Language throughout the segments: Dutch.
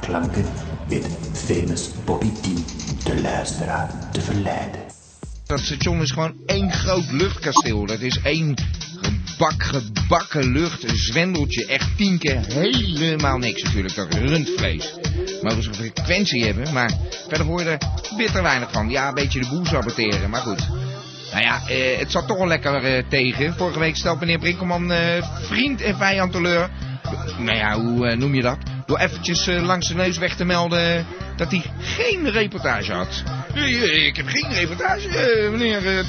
klanken weet famous Bobby T de luisteraar te verleiden. Dat station is gewoon één groot luchtkasteel. Dat is één gebak, gebakken lucht, een zwendeltje. Echt tien keer helemaal niks natuurlijk. Dat rundvlees. Mogen ze een frequentie hebben, maar verder hoor je er bitter weinig van. Ja, een beetje de boel saboteren, maar goed. Nou ja, eh, het zat toch wel lekker eh, tegen. Vorige week stelt meneer Brinkelman eh, vriend en vijand teleur. Nou ja, hoe eh, noem je dat? Door eventjes eh, langs de neus weg te melden dat hij geen reportage had. Eh, ik heb geen reportage, eh, meneer T.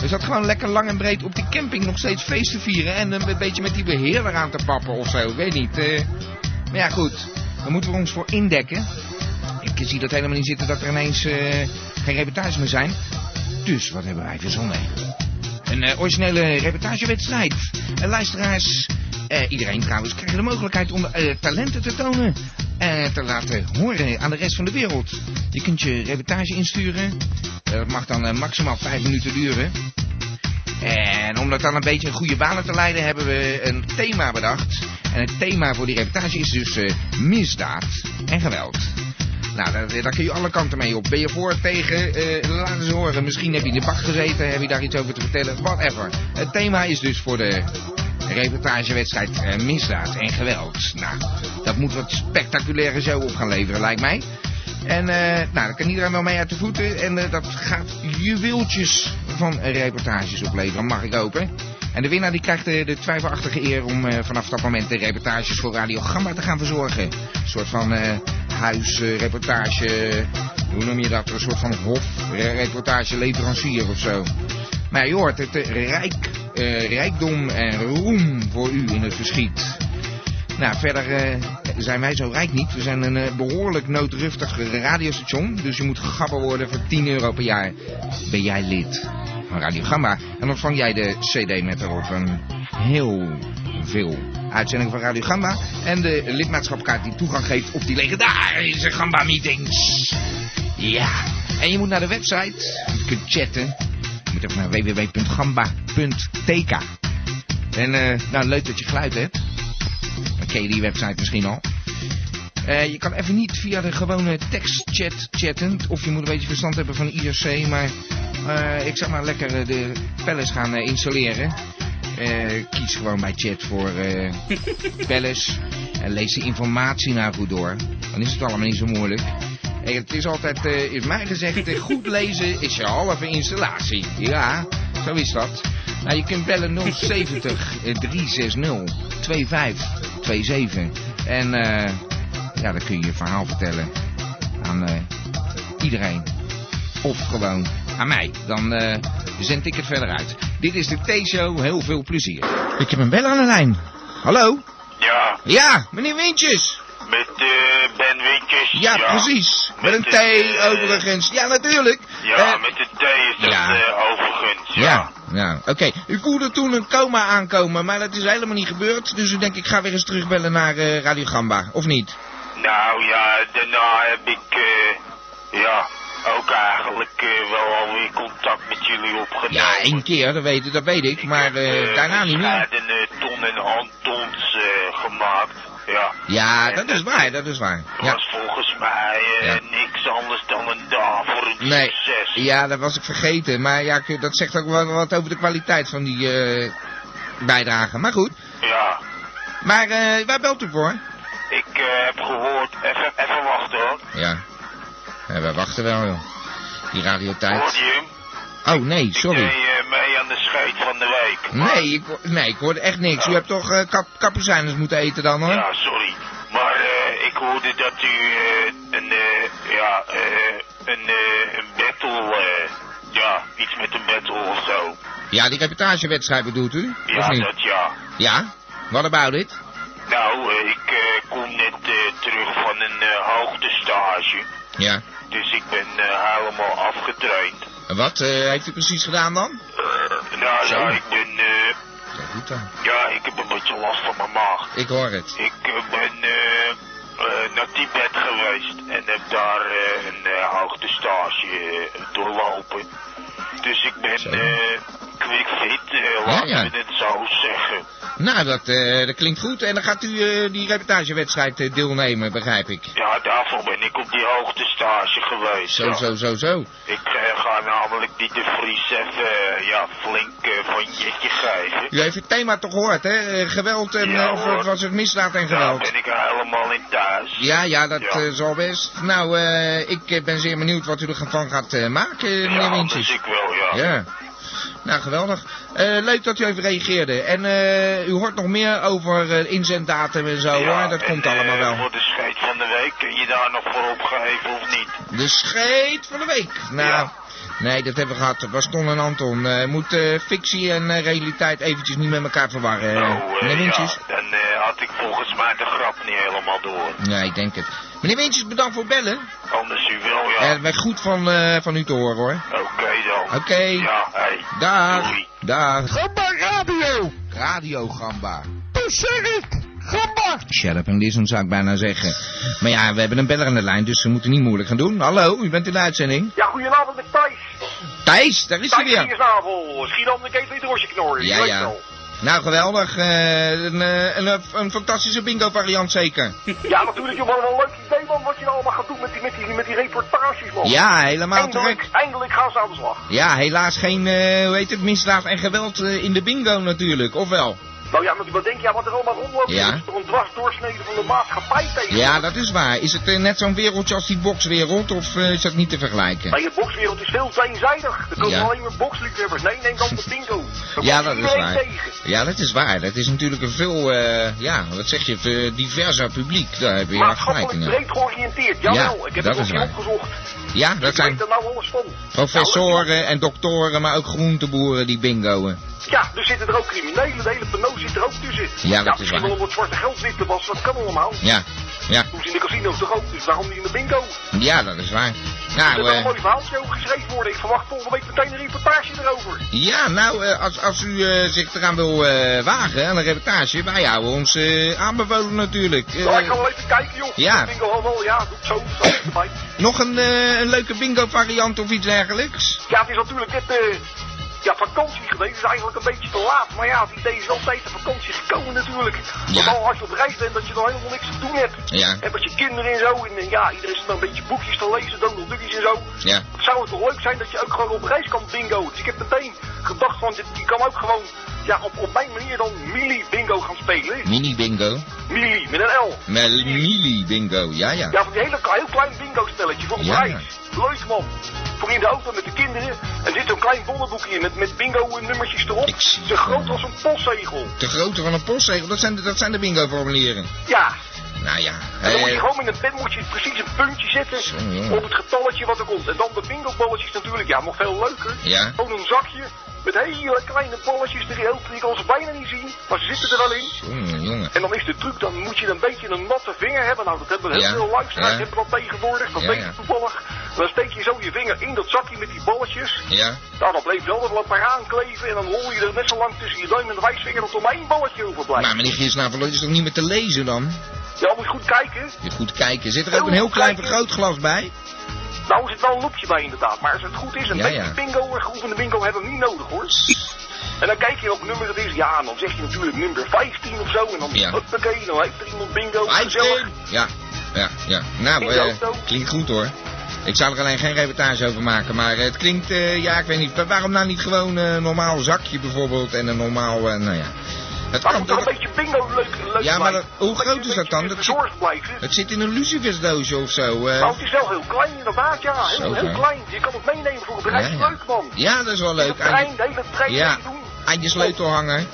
Hij zat gewoon lekker lang en breed op die camping nog steeds feest te vieren. En een beetje met die beheerder aan te pappen of zo. Ik weet niet. maar ja, goed. Daar moeten we ons voor indekken. Ik zie dat helemaal niet zitten dat er ineens geen reportages meer zijn. Dus wat hebben wij verzonnen? Een eh, originele reportagewedstrijd. En luisteraars, eh, iedereen trouwens, krijgt de mogelijkheid om eh, talenten te tonen. En te laten horen aan de rest van de wereld. Je kunt je reportage insturen. Eh, dat mag dan eh, maximaal vijf minuten duren. En om dat dan een beetje een goede banen te leiden, hebben we een thema bedacht. En het thema voor die reportage is dus eh, misdaad en geweld. Nou, daar, kun je alle kanten mee op. Ben je voor, tegen, eh, laat eens horen. Misschien heb je in de bak gezeten, heb je daar iets over te vertellen, whatever. Het thema is dus voor de reportagewedstrijd eh, misdaad en geweld. Nou, dat moet wat spectaculaire show op gaan leveren, lijkt mij. En eh, nou, daar kan iedereen wel mee uit de voeten. En eh, dat gaat juweeltjes van reportages opleveren, mag ik hopen. En de winnaar die krijgt de, de twijfelachtige eer om eh, vanaf dat moment de reportages voor Radio Gamma te gaan verzorgen. Een soort van huisreportage, hoe noem je dat? Een soort van hofreportage leverancier of zo. Maar je hoort het, rijk, eh, rijkdom en roem voor u in het verschiet. Nou, verder eh, zijn wij zo rijk niet. We zijn een eh, behoorlijk noodruftig radiostation. Dus je moet gabber worden voor 10 euro per jaar. Ben jij lid van Radio Gamma. En ontvang jij de cd met erop een heel veel uitzendingen van Radio Gamba. En de lidmaatschapkaart die toegang geeft op die legendarische Gamba meetings. Ja, en je moet naar de website. Je kunt chatten. Je moet even naar www.gamba.tk. En eh, nou, leuk dat je geluid hebt. Dan ken je die website misschien al. Eh, je kan even niet via de gewone tekstchat chatten. Of je moet een beetje verstand hebben van IRC. Maar eh, ik zou maar lekker de Palace gaan installeren. Kies gewoon bij chat voor Palace. En lees de informatie nou goed door. Dan is het allemaal niet zo moeilijk. En het is altijd, eh, is mij gezegd, eh, goed lezen is je halve installatie. Ja, zo is dat. Nou, je kunt bellen 070 eh, 360 2527. En eh, ja, dan kun je je verhaal vertellen aan eh, iedereen. Of gewoon aan mij. Dan eh, zend ik het verder uit. Dit is de T-show. Heel veel plezier. Ik heb een bel aan de lijn. Hallo? Ja, Ja, meneer Wintjes. Met eh Ben Wintjes. Ja, precies. Met een T eh, overigens. Ja, natuurlijk. Ja, Eh, met de T is dat ja. eh, overigens. Ja, ja. Oké. U voelde toen een coma aankomen, maar dat is helemaal niet gebeurd. Dus ik denk, ik ga weer eens terugbellen naar eh, Radio Gamba. Of niet? Nou ja, daarna heb ik ja, ook eigenlijk eh, wel alweer contact met jullie opgenomen. Ja, één keer, dat weet, dat weet ik. Maar daarna niet meer. een ton en Antons eh, gemaakt. Ja. Ja, dat is waar, dat is waar. Dat Ja. was volgens mij eh, Ja. niks anders dan een dag voor een Nee, succes. ja, dat was ik vergeten. Maar ja, dat zegt ook wel wat over de kwaliteit van die eh bijdrage. Maar goed. Ja. Maar eh waar belt u voor? Ik eh, heb gehoord, even, even wachten hoor. Ja. ja we wachten wel, joh. Die radiotijd. Hoorde je hem? Oh, nee, sorry. Scheet van de week. Nee, ik, nee, ik hoorde echt niks. U hebt toch eh kap kapucijnes moeten eten dan, hoor? Ja, sorry. Maar eh, ik hoorde dat u eh, een, eh, ja, eh, een, eh, een battle, eh, ja, iets met een battle of zo. Ja, die reportagewedstrijd bedoelt u? Ja, dat ja. Ja? What about it? Nou, eh, ik eh, kom net eh, terug van een eh, hoogtestage. Ja. Dus ik ben eh, helemaal afgetraind. En wat eh, heeft u precies gedaan dan? Zo. ja, ik ben eh, goed dan. Ja, ik heb een beetje last van mijn maag. Ik hoor het. Ik eh, ben eh, eh, naar Tibet geweest en heb daar eh, een uh, hoogtestage eh, doorlopen. Dus ik ben Eh quick fit, eh, Ja, laten ja. we het zo zeggen. Nou, dat, eh, dat klinkt goed. En dan gaat u eh, die reportagewedstrijd deelnemen, begrijp ik. Ja, daarvoor ben ik op die hoogtestage geweest. Zo, ja. zo, zo, zo. Ik ga namelijk die de Vries even ja, flink van jetje geven. U heeft het thema toch gehoord, hè? Geweld en... Of hoor. het was het misdaad en Daar geweld? ben ik helemaal in thuis. Ja, ja, dat zal best. Nou, ik ben zeer benieuwd wat u ervan gaat maken, meneer ja, Wintjes. ik wel, ja. Ja. Nou, geweldig. Eh, leuk dat u even reageerde. En eh, u hoort nog meer over eh, inzenddatum en zo, Ja, hoor. Dat en, komt allemaal wel. Voor de scheet van de week, kun je daar nog voor opgeven of niet? De scheet van de week. Nou, Ja. nee, dat hebben we gehad. Dat was Ton en Anton. Moet fictie en realiteit eventjes niet met elkaar verwarren. ja, dan eh, had ik volgens mij de grap niet helemaal door. Ja, ik denk het. Meneer Wintjes, bedankt voor het bellen. Anders u wel, ja. En het werd goed van, eh, van u te horen, hoor. Oké dan. Oké. Ja, hey. Dag. Doei. Dag. Gamba Radio! Radio Gamba. Dat zeg ik! Gamba! Shut up and listen, zou ik bijna zeggen. Maar ja, we hebben een beller aan de lijn, dus we moeten niet moeilijk gaan doen. Hallo, u bent in de uitzending. Ja, goedenavond met Thijs. Thijs, daar is hij Thijs weer. Viersnavel. Schiedam de Gateway Dorsje knorren. Ja, ja. wel. Nou, geweldig. Eh, een, eh, een, een, een fantastische bingo variant zeker. Ja, natuurlijk, joh, wel een leuk idee, man, wat je nou allemaal gaat doen met die, met die, met die reportages, man. Ja, helemaal eindelijk, eindelijk gaan ze aan de slag. Ja, helaas geen, eh, hoe heet het, misdaad en geweld eh, in de bingo natuurlijk, of wel? Nou ja, maar wat denk je, ja, wat er allemaal rondloopt, Ja. is toch een dwarsdoorsnede van de maatschappij tegen. Ja, dat is waar. Is het eh, net zo'n wereldje als die bokswereld, of eh, is dat niet te vergelijken? Nee, de bokswereld is veel eenzijdig. Er komen Ja. alleen maar boksliefhebbers. Nee, neem dan de bingo. Dan Ja, dat is waar. tegen. Ja, dat is waar. Dat is natuurlijk een veel, eh, ja, wat zeg je, diverser publiek. Daar heb je Maatschappelijk breed georiënteerd. Jawel, ik heb dat het is ook waar. hier opgezocht. Ja, dat Ik zijn weet er nou alles van. professoren en doktoren, maar ook groenteboeren die bingoen. Ja, er zitten er ook criminelen. De hele pano zit er ook tussen. Ja, dat is misschien waar. wel om wat zwarte geld wit te wassen. Dat kan allemaal. Ja, ja, ze in de casino's toch ook. Dus waarom niet in de bingo? ja, dat is waar. er Nou, kan een mooi verhaaltje over geschreven worden. Ik verwacht volgende week meteen een reportage erover. ja, nou, eh, als, als u eh, zich eraan wil wagen aan een reportage, wij houden ons aanbevolen natuurlijk. Nou, ik ga wel even kijken, joh. ja. De bingo al wel, ja, doe het zo. zo erbij. nog een, een leuke bingo variant of iets dergelijks? Ja, het is natuurlijk eh ja, vakantie geweest. Is eigenlijk een beetje te laat. Maar ja, het idee is wel tijd de vakantie gekomen natuurlijk. Ja. Vooral als je op reis bent, dat je dan helemaal niks te doen hebt. Ja, En met je kinderen en zo. En eh, ja, iedereen zit dan een beetje boekjes te lezen, Donald Duckies en zo. ja. Zou het toch leuk zijn dat je ook gewoon op reis kan bingo? Dus ik heb meteen gedacht van, je kan ook gewoon ja, op, op mijn manier dan Mili bingo gaan spelen. Mini bingo. Mili, met een L. Met mili bingo, ja, ja. Ja, van die hele, heel klein bingo spelletje voor op Ja. reis. Leuk man. Voor in de auto met de kinderen. En dit zo'n klein bonnenboekje in met, met bingo nummertjes erop. Ik Zo groot als een postzegel. De grootte van een postzegel, dat zijn de, dat zijn de bingo-formulieren. Ja. Nou ja, En dan moet je eh, gewoon in een pen moet je precies een puntje zetten Zo, op het getalletje wat er komt. En dan de bingo-balletjes natuurlijk, ja, nog veel leuker. Ja. Gewoon een zakje met hele kleine balletjes erin. Je kan ze bijna niet zien, maar ze zitten er wel in. jongen, jongen. En dan is de truc, dan moet je een beetje een natte vinger hebben. Nou, dat hebben heel Ja, veel luisteraars ja. hebben dat tegenwoordig. Dat Ja, weet je ja. toevallig. Dan steek je zo je vinger in dat zakje met die balletjes. Ja, Nou, dan bleef wel wat maar aankleven. En dan hol je er net zo lang tussen je duim en de wijsvinger dat er maar één balletje overblijft. maar meneer Giersnavel, dat is toch niet meer te lezen dan? Ja, moet je goed kijken. Je goed kijken. Zit er Heel ook een heel klein kijken. vergrootglas bij? Nou, er zit wel een loepje bij inderdaad. Maar als het goed is, een Ja, beetje ja. bingo, een geoefende bingo hebben we niet nodig hoor. En dan kijk je welk nummer het is. Ja, en dan zeg je natuurlijk nummer 15 of zo. En dan, Ja. huppakee, dan heeft er iemand bingo. 15! Gezellig. Ja, ja, ja. Nou, eh, klinkt goed hoor. Ik zou er alleen geen reportage over maken, maar het klinkt, eh, ja, ik weet niet. Waarom nou niet gewoon eh, een normaal zakje bijvoorbeeld en een normaal, eh, nou ja. Het Maar kan toch een beetje bingo leuk, leuk Ja, maar dat- hoe groot beetje- is dat dan? Dat zit-. Het zit in een lucifersdoosje of zo. eh. Nou, het is wel heel klein inderdaad, ja. Heel, Zo, heel klein. Je kan het meenemen voor een reis. Ja, ja. Leuk man. Ja, dat is wel leuk. de trein, de hele trein Ja. meedoen. aan je sleutelhanger.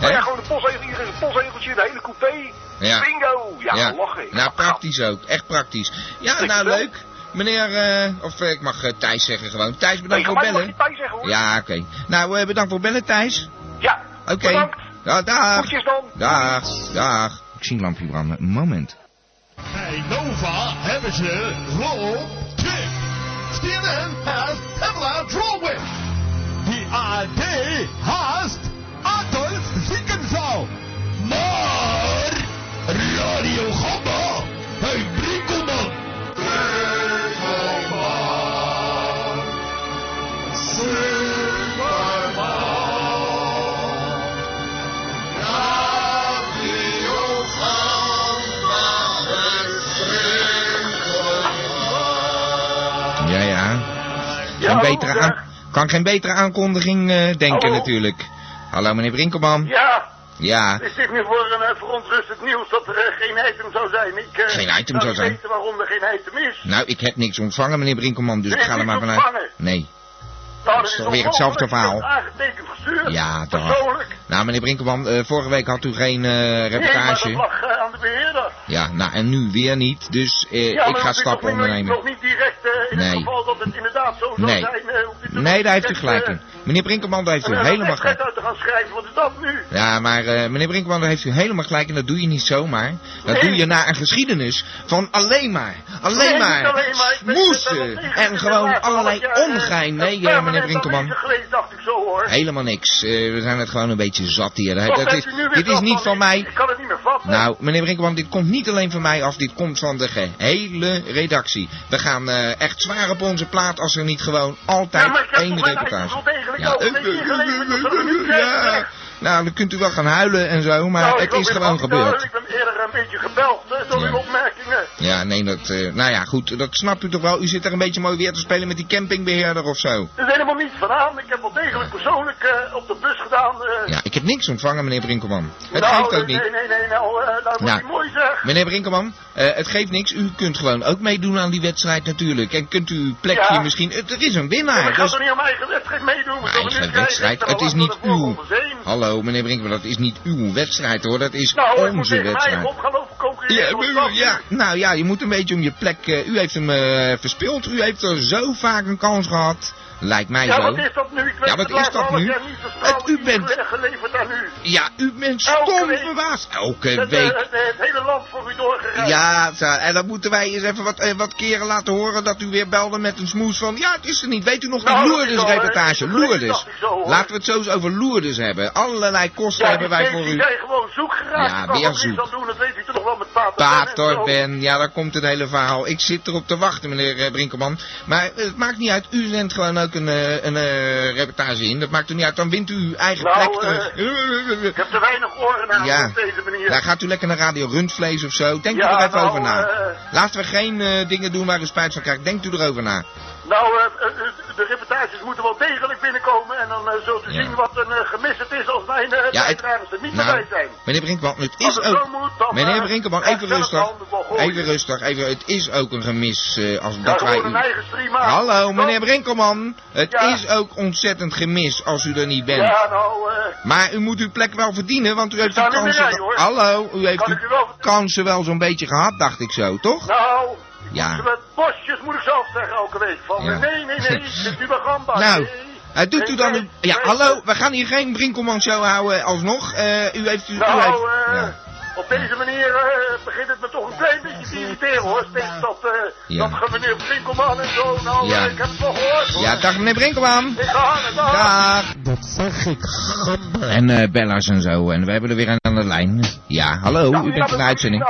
Maar Hè? ja, gewoon een postzegel, hier is een postzegeltje, de hele coupé. Ja. Bingo. Ja, Ja. lachen. Nou, praktisch ook. Echt praktisch. Ja, nou leuk. Meneer, eh, of eh, ik mag eh, Thijs zeggen gewoon. Thijs, bedankt voor bellen. je bij zeggen hoor. Ja, oké. Nou, eh, bedankt voor bellen, Thijs. Ja. Oké. Bedankt. Ja, dag. Groetjes dan. Dag. Dag. Ik zie een lampje branden. Een moment. Bij Nova hebben ze roll tip. CNN has Pamela Drolwich. The AD Hallo, betere, aan, kan geen betere aankondiging eh, denken Hallo. natuurlijk. Hallo meneer Brinkelman. Ja, Ja, is dit nu voor een eh, verontrustend nieuws dat er eh, geen item zou zijn? Ik, Geen item zou zijn. weten waarom er geen item is. nou ik heb niks ontvangen meneer Brinkelman, dus ik ga er maar vanuit. ontvangen? Nee. Nou, dat is toch weer hetzelfde verhaal. Ik heb Aangetekend gestuurd. Ja, toch. Persoonlijk. Nou meneer Brinkelman, vorige week had u geen eh, Nee, maar dat reportage. lag aan de beheerder. Ja, nou en nu weer niet, dus eh, Ja, ik ga stappen nog ondernemen. nog niet direct eh, in Nee. het geval dat het inderdaad zo zou Nee. zijn. eh, Nee, daar heeft u gelijk eh, in. Meneer Brinkelman, daar heeft u helemaal gelijk. uit te gaan schrijven, wat is dat nu? Ja, maar eh, meneer Brinkman, daar heeft u helemaal gelijk in. Dat doe je niet zomaar. Dat Nee. doe je na een geschiedenis van alleen maar, alleen Nee, maar alleen smoesen en gewoon allerlei eh, ongein. Nee, meneer geweest, dacht ik zo hoor. Helemaal niks. Eh, we zijn het gewoon een beetje zat hier. Dat, is, dit is niet van mij. Nou, meneer Brinkelman, dit komt niet alleen van mij af, dit komt van de gehele redactie. We gaan eh, echt zwaar op onze plaat als er niet gewoon altijd Ja, maar ik heb één reportage. Ja, nou, dan kunt u wel gaan huilen en zo, maar Nou, het is gewoon gebeurd. Een beetje gebeld eh, door Ja. uw opmerkingen. Ja, nee, dat, eh, nou ja, goed, dat snapt u toch wel. U zit er een beetje mooi weer te spelen met die campingbeheerder of zo. Er is helemaal niets van aan. Ik heb wel degelijk persoonlijk eh, op de bus gedaan. eh, Ja, ik heb niks ontvangen, meneer Brinkelman. Het nou, geeft ook niet. Nee, nee, nee, nou, nou Nou. mooi zeg. Meneer Brinkelman, het geeft niks. U kunt gewoon ook meedoen aan die wedstrijd natuurlijk. En kunt u uw plekje Ja. misschien... Er is een winnaar. maar ik ga dus- toch niet aan mijn eigen wedstrijd meedoen? Maar eigen wedstrijd, het is niet uw... Hallo, meneer Brinkelman, dat is niet uw wedstrijd hoor. Dat is Nou, onze wedstrijd. Lopen concurreren. Ja, dat ja, nou ja, je moet een beetje om je plek... eh, u heeft hem eh, verspeeld. U heeft er zo vaak een kans gehad. Lijkt mij Ja, zo. wat is dat nu? Ik Ja, wat is dat nu? Het- u bent- ge- geleverd aan u. Ja, u bent Elke stom week. verbaasd. Elke Het, eh, week. het, het hele land voor u doorgereisd. Ja, en dan moeten wij eens even wat, eh, wat keren laten horen dat u weer belde met een smoes van... Ja, het is er niet. Weet u nog Nou, die dat Lourdes-reportage? eh, Lourdes. ik zo, hoor. Laten we het zo eens over Lourdes hebben. Allerlei kosten Ja, hebben wij voor u. zijn gewoon zoek geraakt. Ja, weer er zoek. aan doen, dat weet u toch wel met Pater Pater. Ben, ja, daar komt het hele verhaal. Ik zit erop te wachten, meneer eh, Brinkelman. Maar eh, het maakt niet uit, u zendt gewoon een, eh, een eh, reportage in. Dat maakt er niet uit, dan wint u uw eigen Nou, plek terug. Ik heb te weinig oren aan Ja. op deze manier. Daar gaat u lekker naar Radio Rundvlees of zo. Denkt u er even nou, over na. eh, Laten we geen eh, dingen doen waar u spijt van krijgt. Denkt u erover na. Nou, eh, eh, eh, de reportages moeten wel degelijk binnenkomen en dan zult u Ja. zien wat een gemis het is als mijn Ja, het- bijdragers er niet Nou, bij zijn. meneer Brinkman, het is het ook... zo moet, dan, Meneer ik even rustig. Even rustig. Even, het is ook een gemis eh, als Ja, dat wij een eigen stream maken. Hallo, meneer Brinkelman. Het is ook ontzettend gemis als u er niet bent. Ja, nou, Maar u moet uw plek wel verdienen, want u heeft uw kansen... Hallo, u heeft uw u wel kansen wel zo'n beetje gehad, dacht ik zo, toch? nou, Ja. met bosjes moet ik zelf zeggen elke week. Van, Ja. nee, nee, nee, dit is uw gamba. Nou, nee. Uh, doet Nee, u dan... nee, Ja, hallo, we gaan hier geen Brinkelman show houden alsnog. Eh, u heeft... U, u Nou, heeft eh, ja. Op deze manier eh, begint het me toch een klein beetje te irriteren hoor. Steeds dat, eh Ja. dat meneer Brinkelman en zo. Nou, Ja. eh, ik heb het wel gehoord hoor. ja, dag meneer Brinkelman. Ik ga dag. Dag. Dat zeg ik. En eh Bella's en zo, en we hebben er weer een aan de lijn. Ja, hallo, u bent in de uitzending.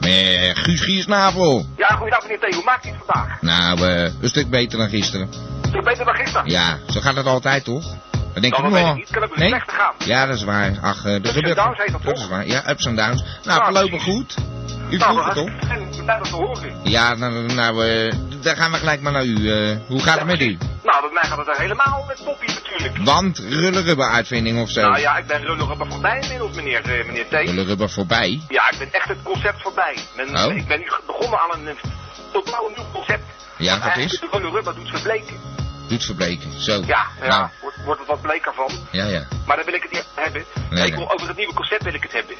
Eh, Guus Giersnavel. Ja, goedendag meneer Theo. Hoe maakt u het vandaag? Nou, eh, een stuk beter dan gisteren. Is het beter dan gisteren? Ja, zo gaat het altijd, toch? Dan denk Nou, ik dat nog. ik niet. Kan eens Nee? gaan. Ja, dat is waar. Ach, eh, er Ups en downs heet dat Dat toch? is waar. Ja, ups en downs. Nou, Ja, voorlopig precies. goed. U Nou, vroeg het toch? En blij dat te horen. Ja, nou, nou eh, daar gaan we gelijk maar naar u. eh, hoe gaat het met u? Nou, bij mij gaat het er helemaal met toppie natuurlijk. Want rullerubber uitvinding of zo. Nou ja, ik ben op voorbij inmiddels, meneer, eh, meneer T. Rullerubber voorbij. Ja, ik ben echt het concept voorbij. Men, Oh. Ik ben nu begonnen aan een totaal nieuw concept. Ja, eigenlijk is? De rulle rubber doet verbleken. Doet verbleken. Zo. Ja, ja Nou, wordt, wordt het wat bleker van. ja, ja. Maar daar wil ik het niet hebben. Nee, ik wil, nee. over het nieuwe concept wil ik het hebben.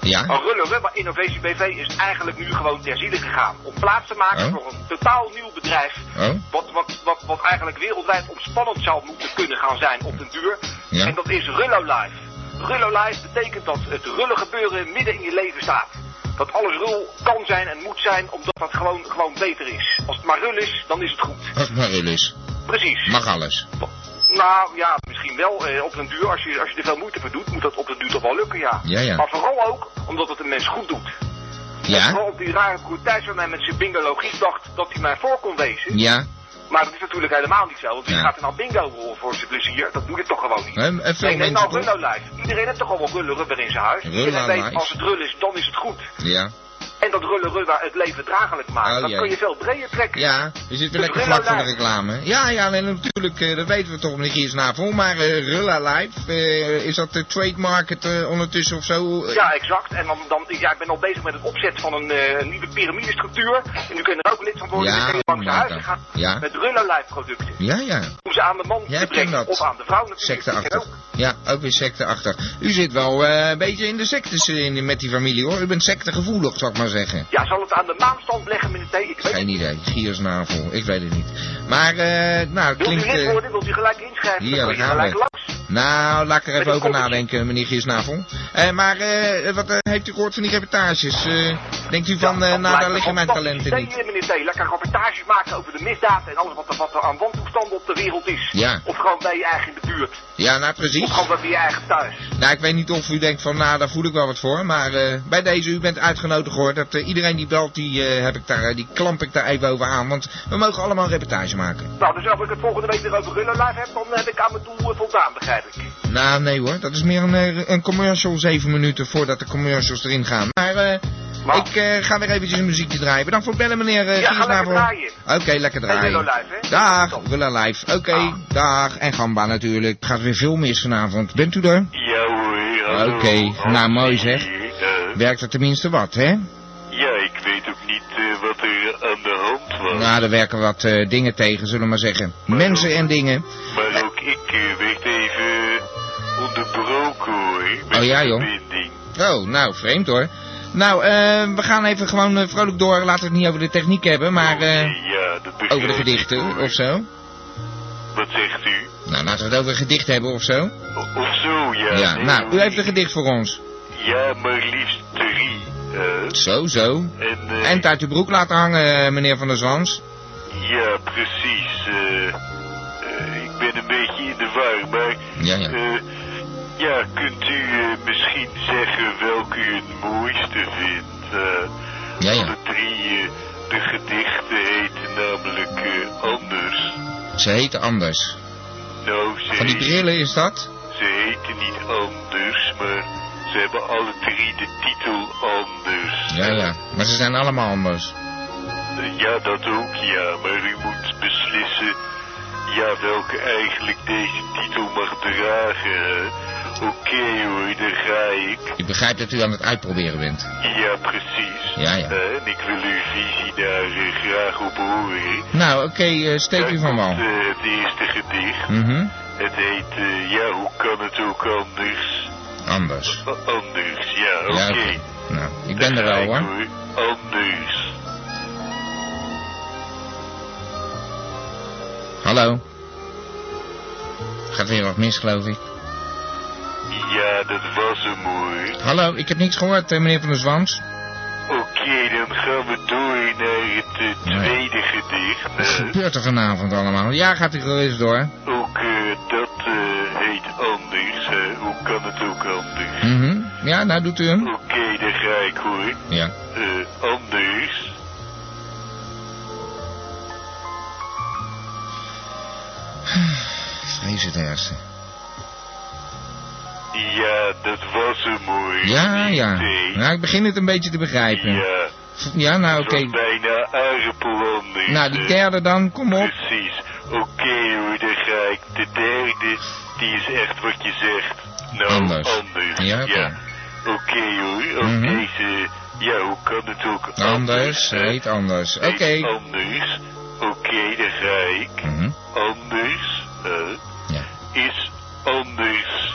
Ja? Een rulle rubber Innovation BV is eigenlijk nu gewoon ter ziele gegaan. Om plaats te maken Oh. voor een totaal nieuw bedrijf. Oh? Wat, wat, wat, wat eigenlijk wereldwijd ontspannend zou moeten kunnen gaan zijn op den duur. Ja. En dat is Rullo Live. Rullo Live betekent dat het rullen gebeuren midden in je leven staat. Dat alles rul kan zijn en moet zijn, omdat dat gewoon, gewoon beter is. Als het maar rul is, dan is het goed. Als het maar rul is. Precies. Mag alles. Nou ja, misschien wel eh, op den duur. Als je, als je er veel moeite voor doet, moet dat op den duur toch wel lukken, ja. Ja, ja. Maar vooral ook omdat het een mens goed doet. Ja? Vooral op die rare broer Thijs van mij met zijn bingologie dacht dat hij mij voor kon wezen. Ja? Maar dat is natuurlijk helemaal niet zo. Want wie Ja. gaat er nou bingo voor, voor zijn plezier? Dat doe je toch gewoon niet. Hè, en veel Nee, mensen nou? Rullo Live. Iedereen heeft toch al wel rullen rubber in zijn huis. Rullo Iedereen weet, als het rul is, dan is het goed. Ja. En dat rullen rullen het leven draaglijk maken. Oh, dat jee. kun je veel breder trekken. Ja, je zit weer Dus lekker vlak Rulla van de reclame. Ja, ja, en natuurlijk, eh, dat weten we toch, meneer Giersnavel. Maar eh Rulla Live, eh, is dat de trademark ondertussen of zo? Ja, exact. En dan, dan, ja, ik ben al bezig met het opzetten van een nieuwe piramidestructuur. En nu kun je er ook lid van worden. Ja, je langs de huizen gaan Ja. met Rulla Live producten. Ja, ja. Om ze aan de man Jij te brengen. Of aan de vrouw natuurlijk. Secteachtig. ook. Ja, ook weer secteachtig. U zit wel een beetje in de sectes in, met die familie hoor. U bent sectegevoelig, zou ik maar zeggen. Ja, zal het aan de maanstand leggen met een thee? Ik weet Geen idee. Giersnavel, ik weet het niet. Maar, eh, nou, het Wilt u klinkt... lid eh, worden? Wilt u gelijk inschrijven? dan gaan gelijk langs. Nou, laat ik er even over nadenken, meneer Giersnavel. Eh, maar, eh, wat eh, heeft u gehoord van die reportages? Eh, denkt u van, Ja, nou, daar liggen mijn talenten niet. idee, meneer T. Lekker rapportages maken over de misdaad en alles wat er, wat er aan wantoestanden op de wereld is. Ja. Of gewoon bij je eigen in de buurt. Ja, nou Of precies. gewoon bij je eigen thuis. Nou, ik weet niet of u denkt van, nou, daar voel ik wel wat voor. Maar bij deze, u bent uitgenodigd hoor. Dat eh, iedereen die belt, die, eh, heb ik daar, eh, die klamp ik daar even over aan. Want we mogen allemaal een reportage maken. Nou, dus als ik het volgende week weer over Live heb, dan heb ik aan mijn doel voldaan, begrijp ik. Nou, nee hoor. Dat is meer een, een commercial, zeven minuten voordat de commercials erin gaan. Maar Maar- ik ga weer eventjes een muziekje draaien. Bedankt voor het bellen, meneer uh, Ja, ga lekker draaien. Oké, lekker En draaien. Ruller Live, hè? Dag, Rulla Live. Oké, Ah. dag. En Gamba natuurlijk. Gaat weer veel mis vanavond. Bent u er? Ja hoor. Oké, nou, mooi, zeg. Werkt er tenminste wat, hè? Aan de hand was. Nou, er werken wat eh, dingen tegen, zullen we maar zeggen. Mensen en dingen. Maar ook ik eh, werd even onderbroken hoor. Met Oh, ja, joh. verbinding. Oh, nou, vreemd hoor. Nou, eh, we gaan even gewoon vrolijk door. Laten we het niet over de techniek hebben, maar ja, dat begrijp over de gedichten of zo. Wat zegt u? Nou, laten we het over een gedicht hebben of zo. O- of zo, ja. Ja, nee, nou, u heeft een gedicht voor ons. Ja, maar liefst drie. Eh. Zo, zo. en, eh, En het uit uw broek laten hangen, eh, meneer Van der Zwans. Ja, precies. eh, eh, ik ben een beetje in de war, maar... Ja, ja. eh, ja, kunt u eh, misschien zeggen welke u het mooiste vindt? eh? Ja, ja. Alle drie, eh, de gedichten heten namelijk eh, anders. Ze heten anders. Nou, ze, Van die brillen is dat? ze heten niet anders, maar ze hebben alle drie de titel anders. Ja, ja. Maar ze zijn allemaal anders. Ja, dat ook, ja. Maar u moet beslissen, ja, welke eigenlijk deze titel mag dragen. Oké hoor, daar ga ik. Ik begrijp dat u aan het uitproberen bent. Ja, precies. Ja, ja. Eh, en ik wil uw visie daar eh, graag op horen. Nou, oké, eh, steek Daar u van wal. het eerste gedicht. Mhm. Het heet, ja, hoe kan het ook anders? Anders. Anders, ja, oké. Ja, oké. Nou, ik ben er wel hoor. Anders. Hallo. Gaat weer wat mis, geloof ik. Ja, dat was hem hoor. Hallo, ik heb niks gehoord, eh, meneer Van der Zwans. Oké, dan gaan we door naar het eh, tweede gedicht. Wat gebeurt er vanavond allemaal? Ja, gaat u gerust door. ook eh, dat anders. hè. Hoe kan het ook anders? Mhm. Ja, nou doet u hem. Oké, daar ga ik hoor. Ja. Eh, anders. Vrees het ergste. Ja, dat was hem hoor. Ja, ja. Nou, ik begin het een beetje te begrijpen. Ja, Ja, nou oké. was bijna aardappel anders. Nou, die derde dan, kom op. Precies. Oké hoor, daar ga ik. De derde, die is echt wat je zegt. Nou, Anders. anders. Ja, oké. Oké hoor, ook Mhm. deze... Ja, hoe kan het ook Anders, hè? heet anders. Oké. Anders. Oké, daar ga ik. Mhm. Anders, hè, Ja. is anders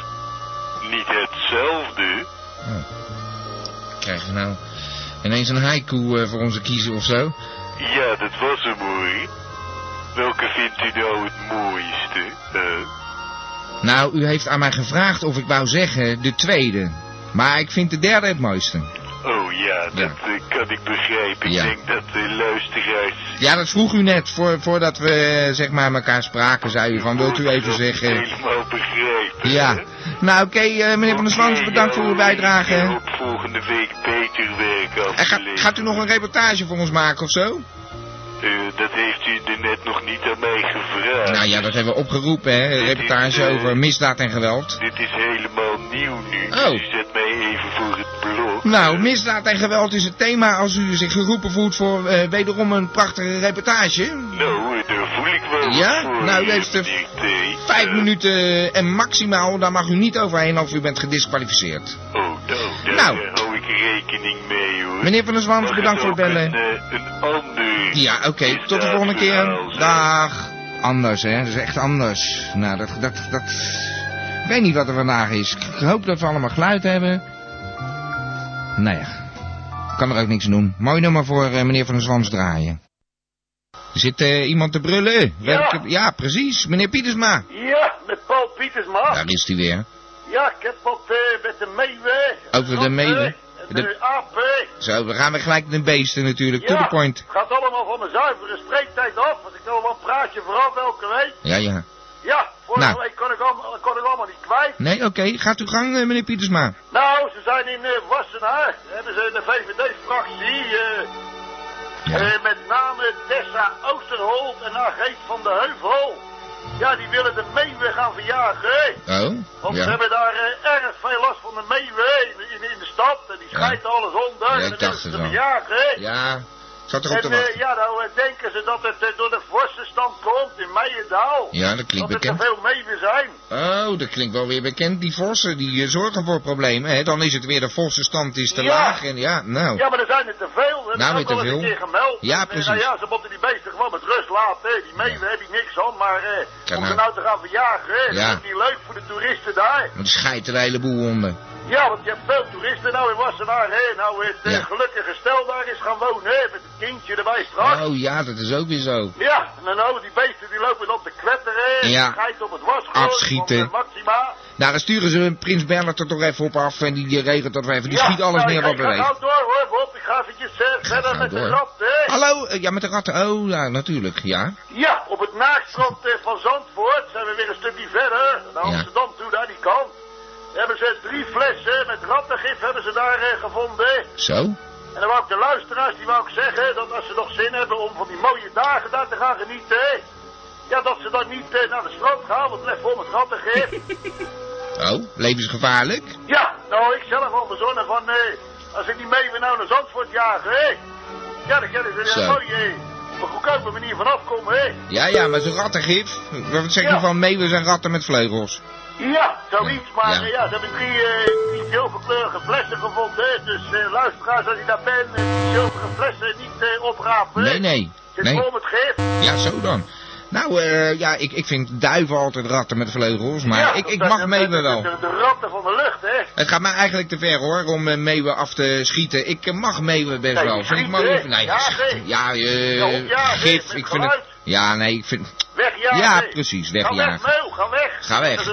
niet hetzelfde. Oh. Krijgen we nou ineens een haiku eh, voor onze kiezen of zo? Ja, dat was hem hoor. Welke vindt u nou het mooiste? hè? Nou, u heeft aan mij gevraagd of ik wou zeggen de tweede. Maar ik vind de derde het mooiste. Oh ja, dat eh, kan ik begrijpen. Ja. Ik denk dat de luisteraars... Ja, dat vroeg u net, voor, voordat we eh, zeg maar elkaar spraken, zei u van, wilt u even zeggen... helemaal begrijpen. Ja. hè? Nou, oké, eh, meneer Van der Zwans, bedankt voor uw bijdrage. Ik hoop volgende week beter werk af En gaat, gaat u nog een reportage voor ons maken of zo? Eh, dat heeft u er net nog niet aan mij gevraagd. Nou ja, dat hebben we opgeroepen, hè. Een reportage over misdaad en geweld. Dit is helemaal nieuw nu. Oh. Dus u zet mij even voor het Nou, misdaad en geweld is het thema als u zich geroepen voelt voor eh, wederom een prachtige reportage. Nou, daar voel ik wel Ja? voor, Nou, u eh, heeft T. Vijf Eh, minuten en maximaal, daar mag u niet overheen of u bent gedisqualificeerd. Oh, nou, daar Nou. eh, hou ik rekening mee, hoor. Meneer Van der Zwans, bedankt voor het bellen. Een, eh, een ander... Ja, oké, tot de volgende keer. Dag. Anders, hè, dat is echt anders. Nou, dat, dat, dat... Ik weet niet wat er vandaag is. Ik hoop dat we allemaal geluid hebben. Nou ja, kan er ook niks aan doen. Mooi nummer voor eh, meneer Van der Zwans draaien. Er zit eh, iemand te brullen. Ja, precies. Meneer Pietersma. Ja, met Paul Pietersma. Daar is hij weer. Ja, ik heb wat eh, met de meeuwen. Over de meeuwen? De, De-. Zo, we gaan weer gelijk naar de beesten natuurlijk. To Ja, the point. het gaat allemaal van mijn zuivere spreektijd af. Want ik wil wel een praatje vooral elke week. Ja, ja. Ja, vorige Nou. week kon ik, allemaal, kon ik allemaal niet kwijt. Nee, oké. Gaat uw gang, eh, meneer Pietersma. Nou, ze zijn in uh, Wassenaar. Hebben ze de VVD-fractie. eh Ja. met name Tessa Oosterholt en Ageet van de Heuvel. Ja, die willen de meeuwen gaan verjagen. Oh, Want ze ja. hebben daar erg veel last van de meeuwen in, in, in de stad. En die Ja. schijten alles onder. Ja, en ik dan dacht ze verjagen. hè. Ja, ik zat te En eh, wachten. ja, nou eh, denken ze dat het eh, door de vorstenstand komt in Meijendaal. Ja, dat klinkt dat er te bekend. veel meeuwen zijn. Oh, dat klinkt wel weer bekend. Die vossen, die zorgen voor problemen. Hè? Dan is het weer de vossenstand is te Ja. laag. En ja, nou. Ja, maar er zijn er te veel. Dat Nou, weer te veel. een keer gemeld. Ja, En, precies. Nou ja, ze moeten die beesten gewoon met rust laten. hè. Die meeuwen heb je niks aan. Maar eh, om nou. ze nou te gaan verjagen, hè, Ja. dat is niet leuk voor de toeristen daar. Want er schijten een heleboel onder. Ja, want je hebt veel toeristen nou in Wassenaar. Hè. Nou, het Ja. gelukkige stel daar is gaan wonen. Hè, met kindje erbij straks. Oh ja, dat is ook weer zo. Ja, en nou, die beesten die lopen dan te kwetteren. en Ja. die schijten op het wasgoed. Afschieten. eh, Maxima. Nou, dan sturen ze Prins Bernhard er toch even op af. En die regelt dat we even. Die Ja, schiet alles nou, neer wat ga beweegt. gauw door hoor, Bob. Ik ga eventjes eh, verder met de door. rat, hè. Hallo, eh, ja, met de ratten. Oh, ja, natuurlijk. Ja. Ja, op het naakstrand van Zandvoort zijn we weer een stukje verder. Naar Ja. Amsterdam toe, naar die kant. Hebben ze drie flessen met rattengif hebben ze daar eh, gevonden. Zo. En dan wou ik de luisteraars, die wou ik zeggen, dat als ze nog zin hebben om van die mooie dagen daar te gaan genieten, ja, dat ze dan niet eh, naar de strand gaan, want het vol met rattengif. Oh, levensgevaarlijk. ja, nou, ik zelf al bezonnen van, eh, als ik die meeuwen nou naar Zandvoort jagen, hè, ja, dan kunnen ze er een mooie, eh, op een goedkope manier vanaf komen, hè. Ja, ja, maar zo'n rattengif. Wat zeg je Ja. van meeuwen zijn ratten met vleugels? Ja, zoiets, maar Ja. eh, ja, ze hebben drie, drie zilverkleurige flessen gevonden, hè. dus eh, luisteraars, als je daar bent, die zilveren flessen niet eh, oprapen. Nee, nee. Zit Nee. vol met gif. Ja, zo dan. Nou, ja, ik, ik vind duiven altijd ratten met vleugels, maar Ja, ik, ik mag meeuwen wel. De, ratten van de lucht, hè. Het gaat mij eigenlijk te ver hoor, om eh, meeuwen af te schieten. Ik mag meeuwen best Nee, wel. Vind ik hè? Nee, Ja, nee. ja, gif. Ik vind het. Ja, nee, ik vind. Wegjagen. Ja, precies, Ga weg, wegjagen. meeuw, ga weg. Ga weg.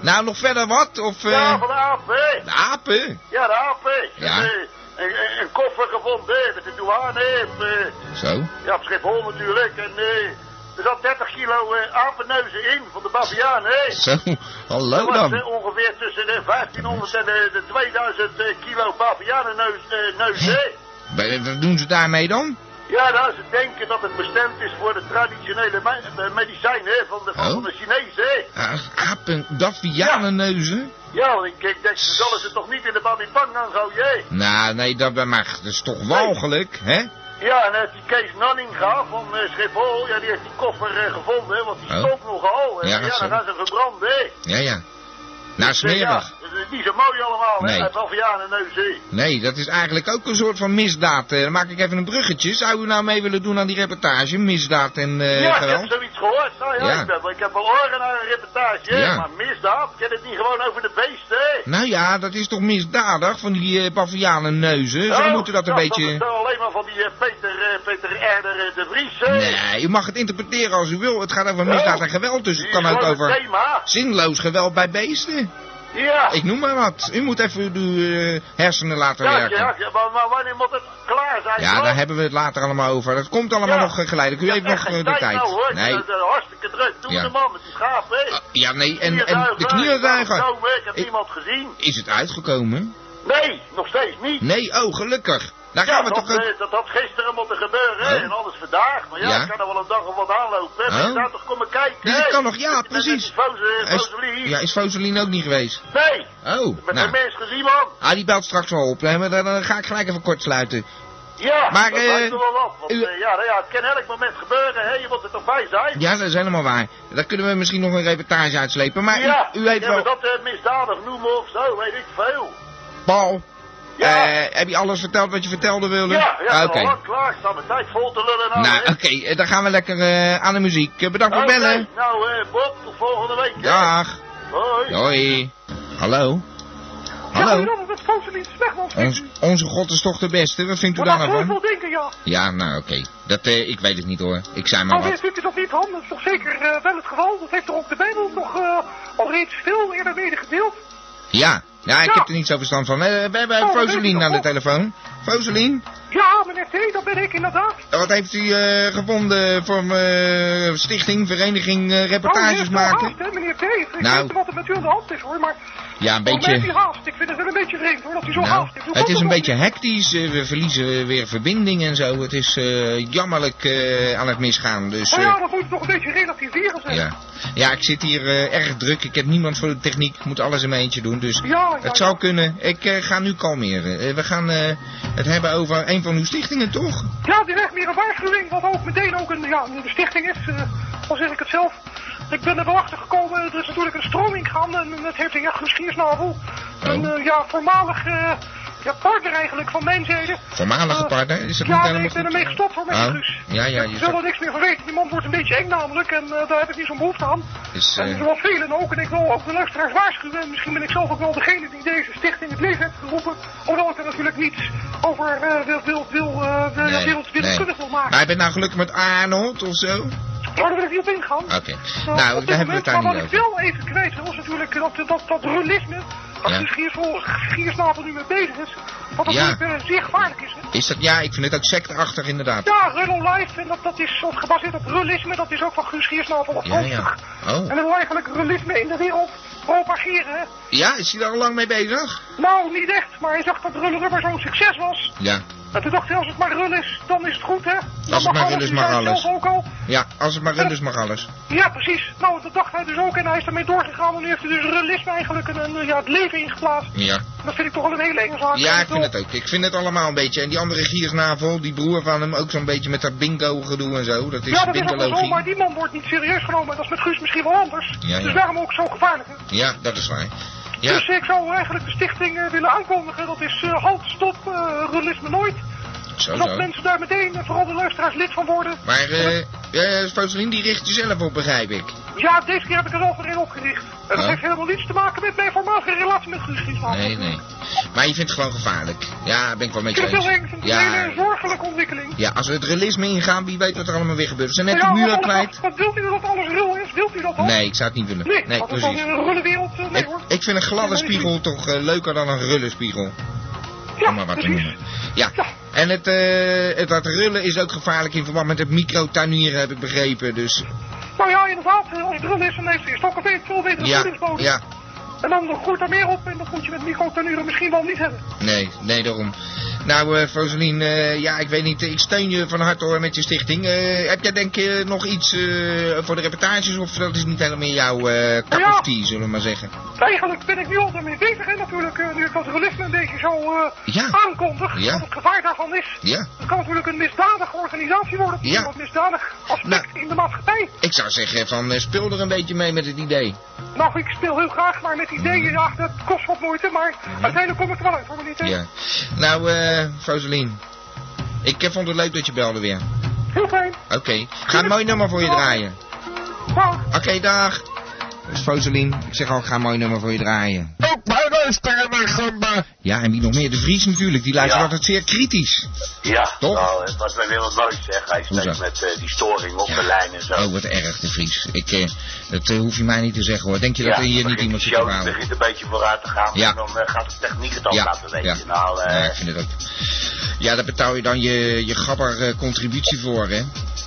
Nou, nog verder wat? Of. eh, Ja, van de apen, de apen? Ja, de apen. Ja. Eh, Een, een, een koffer gevonden, hè, met de douane, eh, Zo. ja, op Schiphol natuurlijk. En eh, er zat 30 kilo eh, apenneuzen in van de baviaan. Zo. Hallo Dat was dan. eh, ongeveer tussen de 1500 en de, de 2000 eh, kilo eh. Bij- Wat doen ze daarmee dan? Ja, nou, ze denken dat het bestemd is voor de traditionele me- eh, medicijnen van de, van, Oh. de Chinezen. hè. Ah, apen? Ja, want ik, ik denk, ze zullen ze toch niet in de babybang gaan gooien, hè? Nou, nee, dat mag. Dat is toch walgelijk, hè? Ja, en eh, die Kees Nanninga van eh, Schiphol, ja, die heeft die koffer eh, gevonden, want die Oh. stonk nogal. En Ja, ja, dan gaan ze verbranden, hè. Ja, ja. Nou, smerig. ja, dat is niet zo mooi allemaal, Nee. hè, hè. Nee, dat is eigenlijk ook een soort van misdaad. Eh, Dan maak ik even een bruggetje. Zou u nou mee willen doen aan die reportage? Misdaad en eh ja, ik heb zoiets gehoord. Nou ja, Ja. Ik, heb, ik heb wel oren naar een reportage, Ja. maar misdaad, ken het niet gewoon over de beesten, hè? Nou ja, dat is toch misdadig van die uh, bavianenneuzen? Ze Oh, moeten dat een Dat beetje... is alleen maar van die Peter, Peter Erder de Vries, hè? Nee, u mag het interpreteren als u wil. Het gaat over Oh. misdaad en geweld, dus het kan ook over thema. zinloos geweld bij beesten. Ja. Ik noem maar wat. U moet even uw eh, hersenen laten Ja, werken. ja, ja, maar, maar wanneer moet het klaar zijn? Ja, hoor? daar hebben we het later allemaal over. Dat komt allemaal Ja. nog eh, geleidelijk. U Ja, heeft nog eh, de tijd. Nou, hoor. Nee. Dat is, hartstikke druk. Doe Ja. de man met die schaap, hè? Ah, Ja, nee, en, en de knieënduigen. Ik heb Ik- niemand gezien. Is het uitgekomen? Nee, nog steeds niet. Nee, oh, gelukkig. Daar gaan we dat, toch dat had gisteren moeten gebeuren, hè, Oh. en anders vandaag. Maar ja, Ja. ik kan er wel een dag of wat aanlopen. Oh. Je zou toch komen kijken, dat kan nog, ja, precies. Foselie. ja, is Foselien ook niet geweest? Nee, Oh, met nou. de mens gezien, man. Ah, die belt straks wel op. hè, maar dan, dan ga ik gelijk even kort sluiten. Ja, Maar, dat lijkt me wel wat. Want, eh, ja, nou ja, het kan elk moment gebeuren, hè. Je moet er toch bij zijn. Ja, dat is helemaal waar. Daar kunnen we misschien nog een reportage uitslepen. Maar ja, u, u weet ja, wel... maar dat eh, misdadig noemen of zo, weet ik veel. Paul, Ja. eh, heb je alles verteld wat je vertelde wilde? Ja, ja, Ah, Oké. Oké. lang klaar. Ik sta mijn tijd vol te lullen nou. Nou, oké, eh, dan gaan we lekker eh, aan de muziek. Bedankt voor Oké, bellen. Nou, eh, Bob, tot volgende week. Dag. Hoi. Hoi. Hallo. Hallo. dat Foselien Smegman. Ons, onze god is toch de beste. Wat vindt u daar dat nou ik denken, ja. Ja, nou oké. Dat, eh, ik weet het niet hoor. Ik zei maar Maar wat. vindt u dat niet, Han? Dat is toch zeker wel het geval? Dat heeft toch ook de Bijbel nog eh, al reeds veel eerder medegedeeld? Ja. Ja, ik Ja. heb er niet zo verstand van. Eh, we hebben Oh, aan de telefoon. Foselien, Ja, meneer T, dat ben ik inderdaad. wat heeft u eh, gevonden voor eh, stichting, vereniging, Oh, reportages wel maken? haast, hè, meneer T. Ik Nou. weet niet wat er met u aan de hand is, hoor, maar... Ja, een u beetje... haast? Ik vind het wel een beetje vreemd, hoor, dat u zo Nou, haast heeft. Hoe het is een beetje hectisch. We verliezen weer verbinding en zo. Het is jammerlijk aan het misgaan. Dus Nou eh, ja, dat moet toch een beetje relativeren, zeg. ja. ja, ik zit hier erg druk. Ik heb niemand voor de techniek. Ik moet alles in mijn eentje doen. Dus ja, het ja. zou kunnen. Ik eh, ga nu kalmeren. Eh, we gaan eh, het hebben over een van uw stichtingen, toch? Ja, direct meer een waarschuwing, wat ook meteen ook een, ja, een stichting is, al zeg ik het zelf. Ik ben er wel achter gekomen, er is natuurlijk een stroming gaan en dat heeft een ja, geschiersnavel. Een Oh. ja, voormalig ja, partner eigenlijk van mijn zijde. Voormalige Eh, partner? Is dat ja, niet nee, helemaal ik ben ermee gestopt voor mijn Oh, Guus. ja, ja, je Ik wil er niks meer van weten, die man wordt een beetje eng namelijk en eh, daar heb ik niet zo'n behoefte aan. Is, En eh, zoals velen ook, en ik wil ook de luisteraars waarschuwen, en misschien ben ik zelf ook wel degene die deze stichting het leven heeft geroepen, hoewel ik er natuurlijk niets over eh, wil, wil, wil, eh, wil, nee, wil, wil maken. Maar je bent nou gelukkig met Arnold of zo? Maar daar wil ik niet op ingaan. Oké. Nou, Nou, daar hebben we het daar niet maar wat over. ik wel even kwijt wil, is natuurlijk dat, dat, dat realisme, waar Ja. Schiersnapel nu mee bezig is, dat dat Ja. eh, zeer gevaarlijk is. Hè? Is dat, ja, ik vind het ook secteachtig inderdaad. Ja, Rullo Life, en dat, dat is gebaseerd op realisme, dat is ook van Guus Schiersnapel Ja, ja. Oh. En dat wil eigenlijk realisme in de wereld propageren, hè. Ja, is hij daar al lang mee bezig? Nou, niet echt, maar hij zag dat Rulle Rubber zo'n succes was. Ja. En toen dacht hij, als het maar rul is, dan is het goed, hè. Dan Als het maar rul is, mag alles. zelf ook al. Ja, als het maar run is, mag alles. Ja, precies. Nou, dat dacht hij dus ook en hij is ermee doorgegaan. En nu heeft hij dus realisme eigenlijk een, een, ja, het leven ingeplaatst. Ja. Dat vind ik toch wel een hele enge zaak. Ja, ik vind het ook. Ik vind het allemaal een beetje. En die andere giersnavel, die broer van hem, ook zo'n beetje met dat bingo gedoe en zo. Dat is Ja, dat is ook wel zo, maar die man wordt niet serieus genomen. En dat is met Guus misschien wel anders. Ja, ja. Dus daarom ook zo gevaarlijk. hè. Ja, dat is waar. Dus ik zou eigenlijk de stichting eh, willen aankondigen. Dat is eh, halt, stop, realisme nooit. Zo Dat mensen daar meteen, en vooral de luisteraars, lid van worden. Maar eh ja, die richt je zelf op, begrijp ik. Ja, deze keer heb ik er al voor in opgericht. En dat Oh. heeft helemaal niets te maken met mijn voormalige relatie met Guus. Nee, nee. Maar je vindt het gewoon gevaarlijk. Ja, ben ik wel met je het heel eens. eng, ik vind het een Ja, hele zorgelijke ontwikkeling. ja, als we het realisme ingaan, wie weet wat er allemaal weer gebeurt. We zijn net de Ja, muur kwijt. wat, wilt u dat alles rul is? Wilt u dat dan? Nee, ik zou het niet willen. Nee, Nee, het is precies. een rulle wereld. eh, nee Ik, hoor. ik vind een gladde spiegel toch eh, leuker dan een rulle spiegel. Ja, om maar wat te precies. noemen. Ja, Ja. en het, eh, het dat rullen is ook gevaarlijk in verband met het microtuinieren, heb ik begrepen. Dus Nou ja, inderdaad, eh, als het rul is, dan heeft het toch een veel- veel betere ja, voedingsbodem. ja, En dan groeit er meer op en dat moet je met microtunuren misschien wel niet hebben. nee, nee, daarom. Nou, eh, ja, ik weet niet, ik steun je van harte hoor met je stichting. Eh, heb jij denk je nog iets voor de reportages of dat is niet helemaal jouw cup Ja. of tea, zullen we maar zeggen? Eigenlijk ben ik nu al daarmee bezig, hè, natuurlijk, nu ik dat realisme een beetje zo Ja. aankondig. Ja. Wat het gevaar daarvan is. Ja, Het kan natuurlijk een misdadige organisatie worden. Ja. Een misdadig aspect Nou. in de maatschappij. ik zou zeggen van speel er een beetje mee met het idee. Nou, ik speel heel graag, maar met ideeën, ja, dat kost wat moeite. Maar uiteindelijk kom ik er wel uit, hoor, niet. Ja. Nou, eh Foselien, ik eh, vond het leuk dat je belde weer. Heel fijn. Oké, ga een mooi nummer voor je draaien. Nou, Oké, dag. Foselien. Ik zeg al, ik ga een mooi nummer voor je draaien. Ja, en wie nog meer? De Vries natuurlijk. Die luistert Ja. altijd zeer kritisch. Ja, Toch? nou, het was bij Willem nooit zeg. Hij steekt met eh, die storing op Ja. de lijn en zo. Oh, wat erg, de Vries. Ik, eh, dat eh, hoef je mij niet te zeggen hoor. Denk je dat er hier niet iemand zit te verhalen? begint een beetje vooruit te gaan. Ja. En dan gaat de techniek het al laten weten. ja. Nou, Ja, ik vind het ook. Ja, daar betaal je dan je, je gabber contributie voor, hè?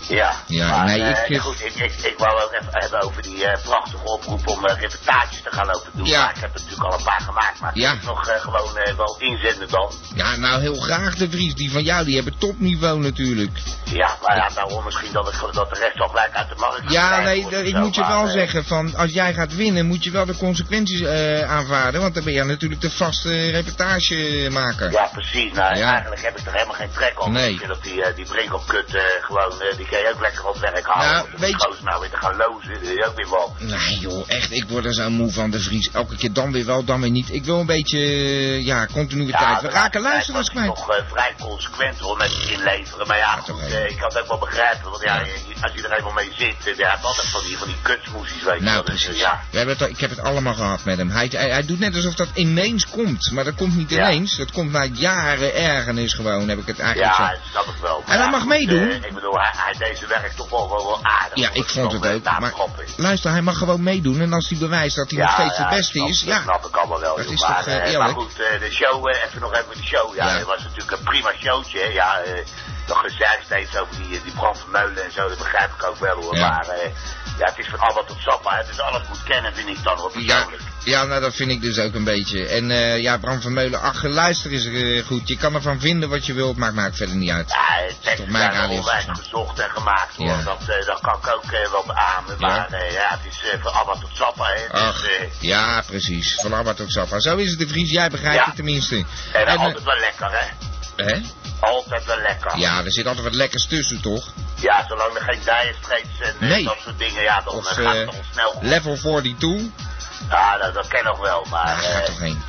Ja, Ja, maar, nee, eh, ik- goed, ik, ik, ik wou ook even hebben over die eh, prachtige oproep om eh, reportages te gaan lopen doen. Ja. Maar ik heb er natuurlijk al een paar gemaakt, maar Ja. nog eh, gewoon eh, wel inzenden dan. Ja, nou heel graag de Vries. Die van jou, die hebben topniveau natuurlijk. Ja, maar ja, daarom misschien dat, ik, dat de rest al gelijk uit de markt Ja, nee, wordt ik zo, moet je wel eh, zeggen van, als jij gaat winnen, moet je wel de consequenties eh, aanvaarden. Want dan ben je natuurlijk de vaste reportagemaker. Ja, precies. Nou, Ja. eigenlijk heb ik er helemaal geen trek op. Nee. Ik vind dat die, eh, die Brinkelkut eh, gewoon, eh, die je ook lekker op werk houden. Nou, weet je- nou weer te gaan lozen, dat is ook weer wat. Nee joh, echt, ik word er zo moe van de Vries. Elke keer dan weer wel, dan weer niet. Ik wil een beetje, eh, ja, continuïteit. We de raken luisteraars kwijt. hij toch eh, vrij consequent hoor met het inleveren. Maar ja, goed, eh, ik kan het ook wel begrijpen. Want ja, Ja. je- als je er mee zit, eh, je hebt altijd van die, van die kutsmoesies, weet je Nou. Dus, eh, precies. ja. We hebben het, al- ik heb het allemaal gehad met hem. Hij, hij, hij doet net alsof dat ineens komt. Maar dat komt niet Ja. ineens. Dat komt na jaren ergernis gewoon, heb ik het eigenlijk Ja, zo. dat snap ik wel. En hij Ja, mag meedoen. eh, ik bedoel, hij, hij deed zijn werk toch wel, wel, wel aardig. Ja, ik vond Dat het ook. Maar luister, hij mag gewoon meedoen. En als hij bewijst dat hij nog steeds de beste snap, is, Dat ja. snap ik allemaal wel. Dat joh. is maar, toch, eerlijk? maar goed, eh, de show, eh, even nog even de show. Ja, het was natuurlijk een prima showtje. Ja, eh, dat gezeik steeds over die, die brand van Meulen en zo, dat begrijp ik ook wel hoor. Ja. Maar eh, ja, het is van Alba tot Sappa. hè. Dus alles moet kennen, vind ik dan wel Ja, persoonlijk. ja, nou dat vind ik dus ook een beetje. En eh, ja, Bram van Meulen, ach, luister is eh, goed. Je kan ervan vinden wat je wilt, maakt maakt verder niet uit. Ja, het toch teksten mijn onwijs gezocht en gemaakt hoor. Ja. Dat, eh, dat kan ik ook eh, wel beamen. Ja. Maar eh, ja, het is eh, van Alba tot Sappa. Hè. Ach, Dus, eh, ja, precies. Van Abba tot Sappa. Zo is het de Vries, jij begrijpt Ja. het tenminste. en En, eh, altijd wel lekker hè. Hè? Altijd wel lekker. Ja, er zit altijd wat lekkers tussen, toch? Ja, zolang er geen dire straits en eh, Nee. dat soort dingen, ja, dan Of eh, gaat eh, het nog snel goed. level 42. Ja, dat, dat ken nog wel, maar... Daar gaat eh, toch heen.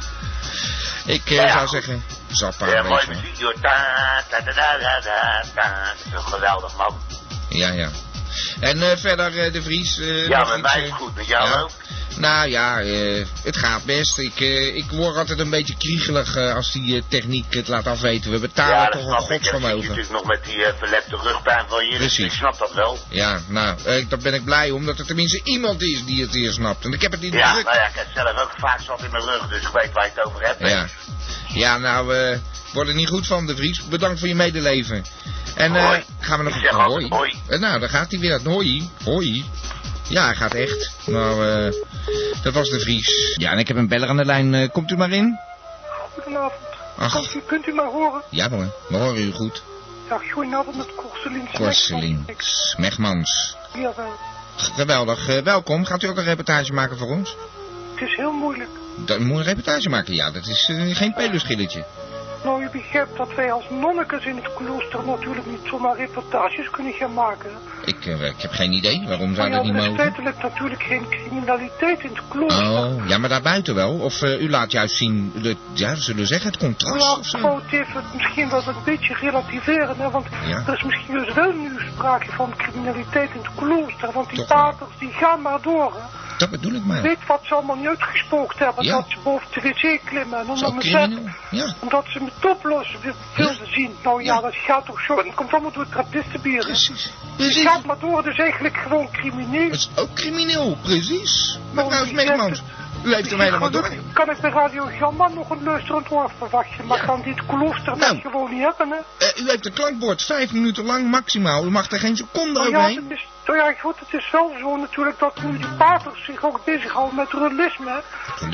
Ik eh, Ja, ja, zou zeggen, Zappa. ja, weet mooi je wel. muziek, joh. Ta, ta, ta, ta, ta, ta. Dat is een geweldig, man. Ja, ja. En eh, verder eh, de Vries. eh, Ja, met mij is eh, goed. Met jou ja. ook? Nou ja, eh, het gaat best. Ik, eh, ik word altijd een beetje kriegelig eh, als die techniek het laat afweten. We betalen Ja, toch een ik. Ja, godsvermogen. natuurlijk nog met die verlepte rugpijn van je. dus Precies. Ik snap dat wel. Ja, nou, daar ben ik blij om dat er tenminste iemand is die het hier snapt. En ik heb het niet Ja, druk. nou ja, ik heb zelf ook vaak zat in mijn rug, dus ik weet waar je het over hebt. Ja. Ja, nou, eh word er niet goed van, de Vries. Bedankt voor je medeleven. En Hoi. gaan we nog... Ik zeg hoi. Eh, nou, daar gaat hij weer. Hoi. Hoi. Ja, hij gaat echt. Nou, eh dat was de Vries. Ja, en ik heb een beller aan de lijn. Eh, komt u maar in? Goedenavond. Ach. Kunt u, kunt u mij horen? Ja hoor, we horen u goed. Ja, goedenavond met Korselien. Korselings, Megmans. Jawel. Geweldig. Eh, welkom. Gaat u ook een reportage maken voor ons? Het is heel moeilijk. Dat moet een reportage maken, ja. Dat is geen peluschilletje. Nou, je begrijpt dat wij als nonnekes in het klooster natuurlijk niet zomaar reportages kunnen gaan maken. Ik, eh, ik heb geen idee. Waarom zou dat ja, niet er is mogen? feitelijk natuurlijk geen criminaliteit in het klooster. Oh, ja, maar daarbuiten wel. Of eh, u laat juist zien, de, ja, zullen we zeggen, het contrast Ja, of zo. het even misschien wel een beetje relativeren, hè, want Ja. er is misschien dus wel nu sprake van criminaliteit in het klooster, want die paters die gaan maar door. Hè. Dat bedoel ik maar. Weet wat ze allemaal niet uitgespookt hebben, Ja. dat ze boven de wc klimmen en onder mijn crimineel. Ja. Omdat ze me toplos wi- wilden zien. Nou ja, Ja. dat gaat toch zo. Het komt allemaal door trappistenbieren. Precies. Het Precies. gaat maar door, dus eigenlijk gewoon crimineel. Dat is ook crimineel, precies. Mevrouw Nou, Smeegmans, u heeft hem helemaal door. Kan ik bij Radio Gamma nog een luisterend oor verwachten, maar Ja. kan dit klooster Nou. gewoon niet hebben, hè? Eh, u heeft een klankbord, vijf minuten lang maximaal. U mag er geen seconde Nou ja, overheen. Het is, nou ja, goed, het is wel zo natuurlijk dat nu die paters zich ook bezighouden met realisme.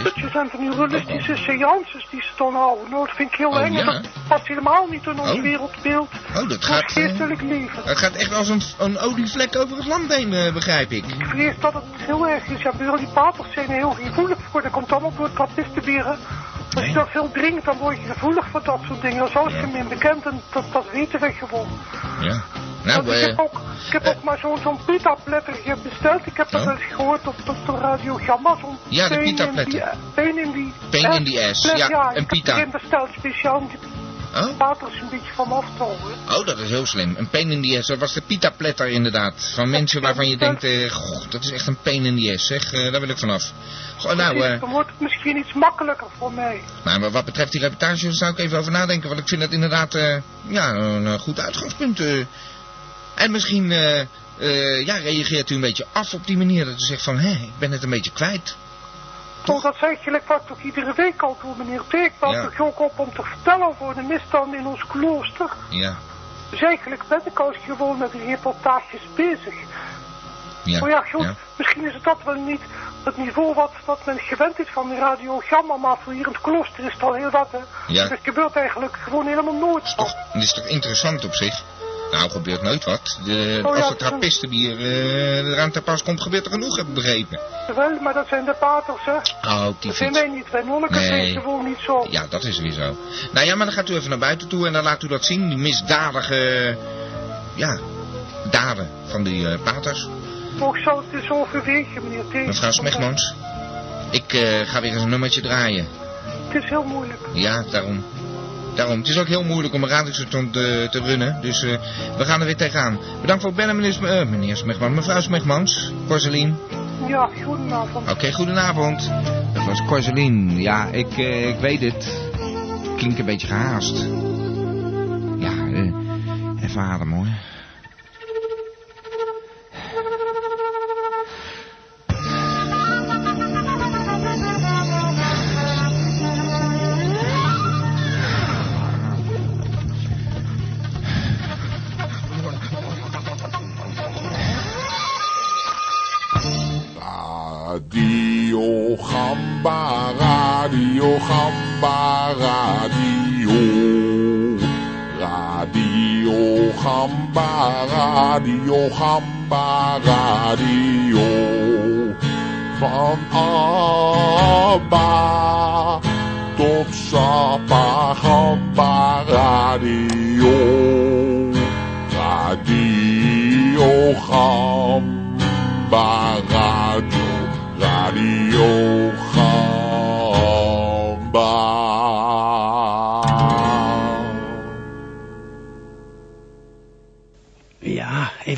Dat je zijn van die realistische seances die ze dan houden. Nou, dat vind ik heel Oh, eng. ja? Dat past helemaal niet in ons Oh. wereldbeeld. Oh, dat gaat, eh, geestelijk leven. het gaat echt als een, een olievlek over het land heen, eh, begrijp ik. Ik vrees dat het heel erg is. Ja, die paters zijn er heel gevoelig voor. Dat komt allemaal door trappistenbieren. Als je dat veel drinkt, dan word je gevoelig voor dat soort dingen. Dat is Ja. gemeen bekend en dat, dat weten we gewoon. Ja. Nou, ik eh, heb ook, ik heb ook maar zo'n zo'n pita-pletter besteld. Ik heb dat Oh. eens gehoord op, op de Radio Gamma. Ja, de pita-pletter. die- Pain in die... Pain in the ass. Plet, Ja, een ik pita. heb erin besteld speciaal om die oh? paters een beetje van me af te houden. oh, dat is heel slim. Een pain in the ass. Dat was de pita-pletter inderdaad. Van mensen waarvan je denkt, eh, goh, dat is echt een pain in the ass, zeg. Eh, daar wil ik vanaf. Goh, nou, eh, dan wordt het misschien iets makkelijker voor mij. nou, maar wat betreft die reportage daar zou ik even over nadenken. Want ik vind dat inderdaad, eh, ja, een goed uitgangspunt. En misschien, ja, reageert u een beetje af op die manier. Dat u zegt van, hé, ik ben het een beetje kwijt. Toch, dat is eigenlijk wat ik toch iedere week al doe, meneer Peek. Dat Ja. toch ook op om te vertellen over de misstanden in ons klooster. Ja. Dus eigenlijk ben ik al gewoon met die reportages bezig. Ja, Maar ja, goed, ja. misschien is het dat wel niet het niveau wat, wat men gewend is van de radio Gamma, maar voor hier in het klooster is het al heel wat, hè. Ja. Het gebeurt eigenlijk gewoon helemaal nooit. Is toch, dit is toch interessant op zich? Nou, gebeurt nooit wat. De, Oh ja, als het dat- trappistenbier eh eraan te pas komt, gebeurt er genoeg, heb ik begrepen. Wel, maar dat zijn de paters, hè. Oh, die Dat zijn fiets. wij niet, wij monniken Nee. zijn gewoon niet zo. Ja, dat is weer zo. Nou ja, maar dan gaat u even naar buiten toe en dan laat u dat zien. Die misdadige, ja, daden van die eh, paters. Toch zal het dus overwegen, meneer T. Mevrouw Smegmans, ik eh, ga weer eens een nummertje draaien. Het is heel moeilijk. Ja, daarom. Daarom. Het is ook heel moeilijk om een radiostation te, te runnen. Dus eh, we gaan er weer tegenaan. Bedankt voor het bellen, meneer, Smegmans. Mevrouw Smegmans. Corselien. Ja, goedenavond. Oké, goedenavond. Dat was Corselien. Ja, ik, eh, ik weet het. Klinkt een beetje gehaast. Ja, even ademen hoor. Radio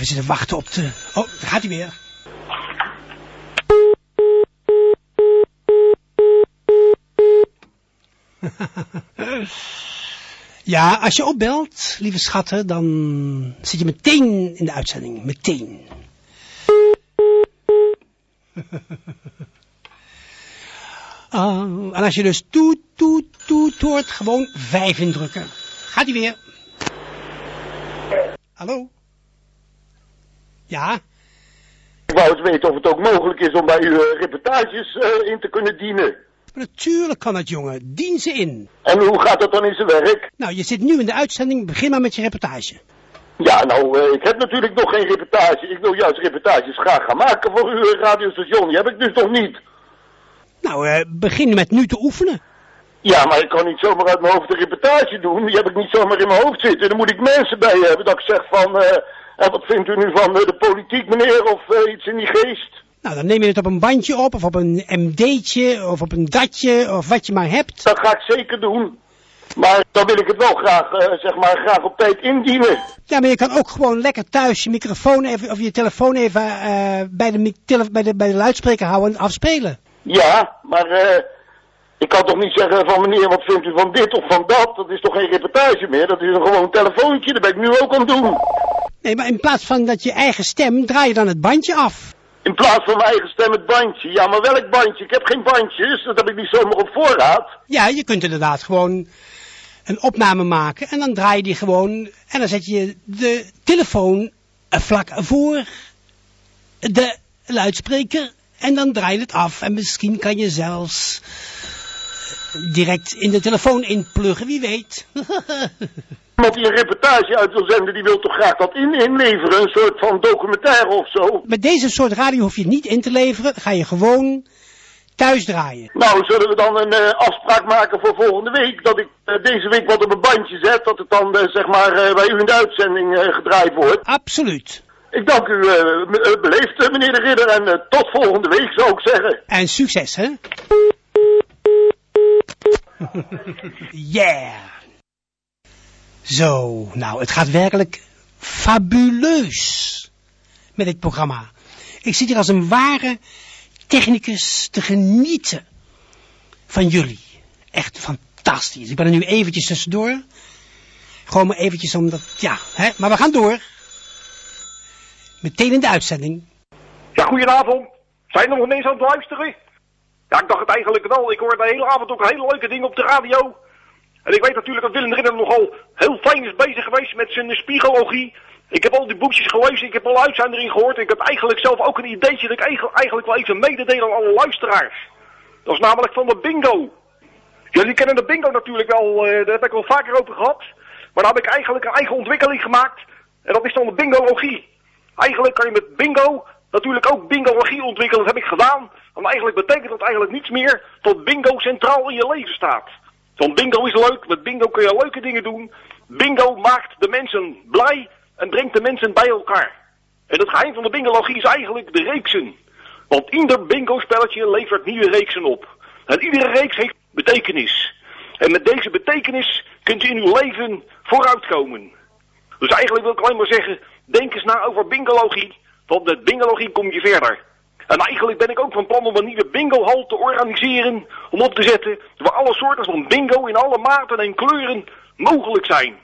Even zitten wachten op de... Oh, daar gaat hij weer. Ja, als je opbelt, lieve schatten, dan zit je meteen in de uitzending. Meteen. Ah, en als je dus toet, toet, toet hoort, gewoon vijf indrukken. Gaat hij weer. Hallo? Ja? Ik wou eens weten of het ook mogelijk is om bij u eh, reportages eh, in te kunnen dienen. Natuurlijk kan het, jongen. Dien ze in. En hoe gaat dat dan in zijn werk? Nou, je zit nu in de uitzending. Begin maar met je reportage. Ja, nou, eh, ik heb natuurlijk nog geen reportage. Ik wil juist reportages graag gaan maken voor uw radiostation. Die heb ik dus nog niet. Nou, eh, begin met nu te oefenen. Ja, maar ik kan niet zomaar uit mijn hoofd een reportage doen. Die heb ik niet zomaar in mijn hoofd zitten. Dan moet ik mensen bij hebben dat ik zeg van... eh, en wat vindt u nu van eh, de politiek, meneer, of eh, iets in die geest? Nou, dan neem je het op een bandje op, of op een MD'tje, of op een datje, of wat je maar hebt. Dat ga ik zeker doen. Maar dan wil ik het wel graag, eh, zeg maar, graag op tijd indienen. Ja, maar je kan ook gewoon lekker thuis je microfoon even, of je telefoon even bij, de, tele- bij, de, bij de luidspreker houden en afspelen. Ja, maar ik kan toch niet zeggen van meneer, wat vindt u van dit of van dat? Dat is toch geen reportage meer? Dat is een gewoon telefoontje, dat ben ik nu ook aan het doen. Nee, maar in plaats van dat je eigen stem, draai je dan het bandje af. In plaats van mijn eigen stem het bandje. Ja, maar welk bandje? Ik heb geen bandjes, dat heb ik niet zomaar op voorraad. Ja, je kunt inderdaad gewoon een opname maken en dan draai je die gewoon en dan zet je de telefoon vlak voor de luidspreker en dan draai je het af en misschien kan je zelfs direct in de telefoon inpluggen, wie weet. Iemand die een reportage uit wil zenden, die wil toch graag dat in inleveren? Een soort van documentaire of zo? Met deze soort radio hoef je niet in te leveren, ga je gewoon thuis draaien. Nou, zullen we dan een eh, afspraak maken voor volgende week? Dat ik eh, deze week wat op een bandje zet, dat het dan eh, zeg maar bij u in de uitzending gedraaid wordt. Absoluut. Ik dank u beleefd, meneer de Ridder, en tot volgende week zou ik zeggen. En succes, hè? yeah! Zo, nou, het gaat werkelijk fabuleus met dit programma. Ik zit hier als een ware technicus te genieten van jullie. Echt fantastisch. Ik ben er nu eventjes tussendoor. Gewoon maar eventjes omdat, ja, hè, maar we gaan door. Meteen in de uitzending. Ja, goedenavond. Zijn er nog mensen aan het luisteren? Ja, ik dacht het eigenlijk wel. Ik hoor de hele avond ook hele leuke dingen op de radio. En ik weet natuurlijk dat Willem Ridder nogal heel fijn is bezig geweest met zijn spiegologie. Ik heb al die boekjes gelezen, ik heb al uitzendering gehoord. Ik heb eigenlijk zelf ook een ideetje dat ik eigenlijk, wel even mededeel aan alle luisteraars. Dat is namelijk van de bingo. Jullie kennen de bingo natuurlijk wel, eh, daar heb ik wel vaker over gehad. Maar dan heb ik eigenlijk een eigen ontwikkeling gemaakt. En dat is dan de bingologie. Eigenlijk kan je met bingo natuurlijk ook bingologie ontwikkelen. Dat heb ik gedaan. Want eigenlijk betekent dat eigenlijk niets meer tot bingo centraal in je leven staat. Want bingo is leuk, met bingo kun je leuke dingen doen. Bingo maakt de mensen blij en brengt de mensen bij elkaar. En het geheim van de bingologie is eigenlijk de reeksen. Want ieder bingo-spelletje levert nieuwe reeksen op. En iedere reeks heeft betekenis. En met deze betekenis kunt u in uw leven vooruitkomen. Dus eigenlijk wil ik alleen maar zeggen, denk eens na over bingologie. Want met bingologie kom je verder. En eigenlijk ben ik ook van plan om een nieuwe bingohal te organiseren, om op te zetten, waar alle soorten van bingo in alle maten en kleuren mogelijk zijn.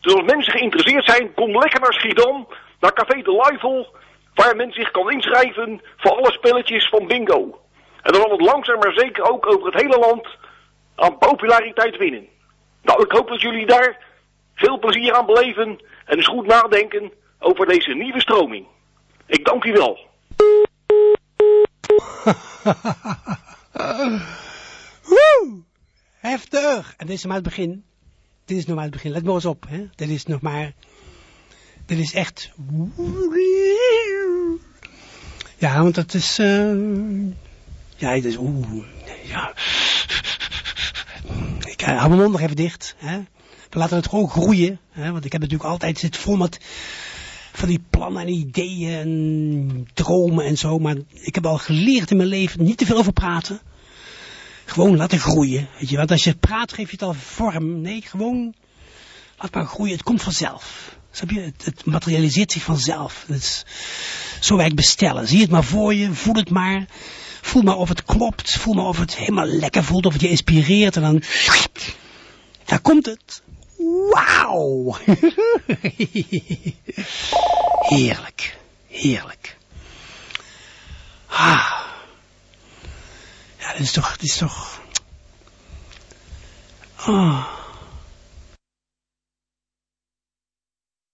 Dus als mensen geïnteresseerd zijn, kom lekker naar Schiedam, naar Café de Luifel, waar men zich kan inschrijven voor alle spelletjes van bingo. En dan zal het langzaam maar zeker ook over het hele land aan populariteit winnen. Nou, ik hoop dat jullie daar veel plezier aan beleven en eens goed nadenken over deze nieuwe stroming. Ik dank u wel. Woe! Heftig! En dit is nog maar het begin. Dit is nog maar het begin. Let maar eens op. Hè? Dit is nog maar... Dit is echt... Ja, want dat is... Uh... Ja, het is... Oeh, ja. Ik hou mijn mond nog even dicht. Hè? We laten het gewoon groeien. Hè? Want ik heb natuurlijk altijd zit vol met van die plannen en ideeën en dromen en zo. Maar ik heb al geleerd in mijn leven niet te veel over praten. Gewoon laten groeien. Weet je, want als je praat geef je het al vorm. Nee, gewoon laat maar groeien. Het komt vanzelf. Je? Het, materialiseert zich vanzelf. Het is, zo werkt bestellen. Zie het maar voor je. Voel het maar. Voel maar of het klopt. Voel maar of het helemaal lekker voelt. Of het je inspireert. En dan... Daar komt het. Wauw. heerlijk. Heerlijk. Ah. Ja, dit is toch... Dit is toch... Oh.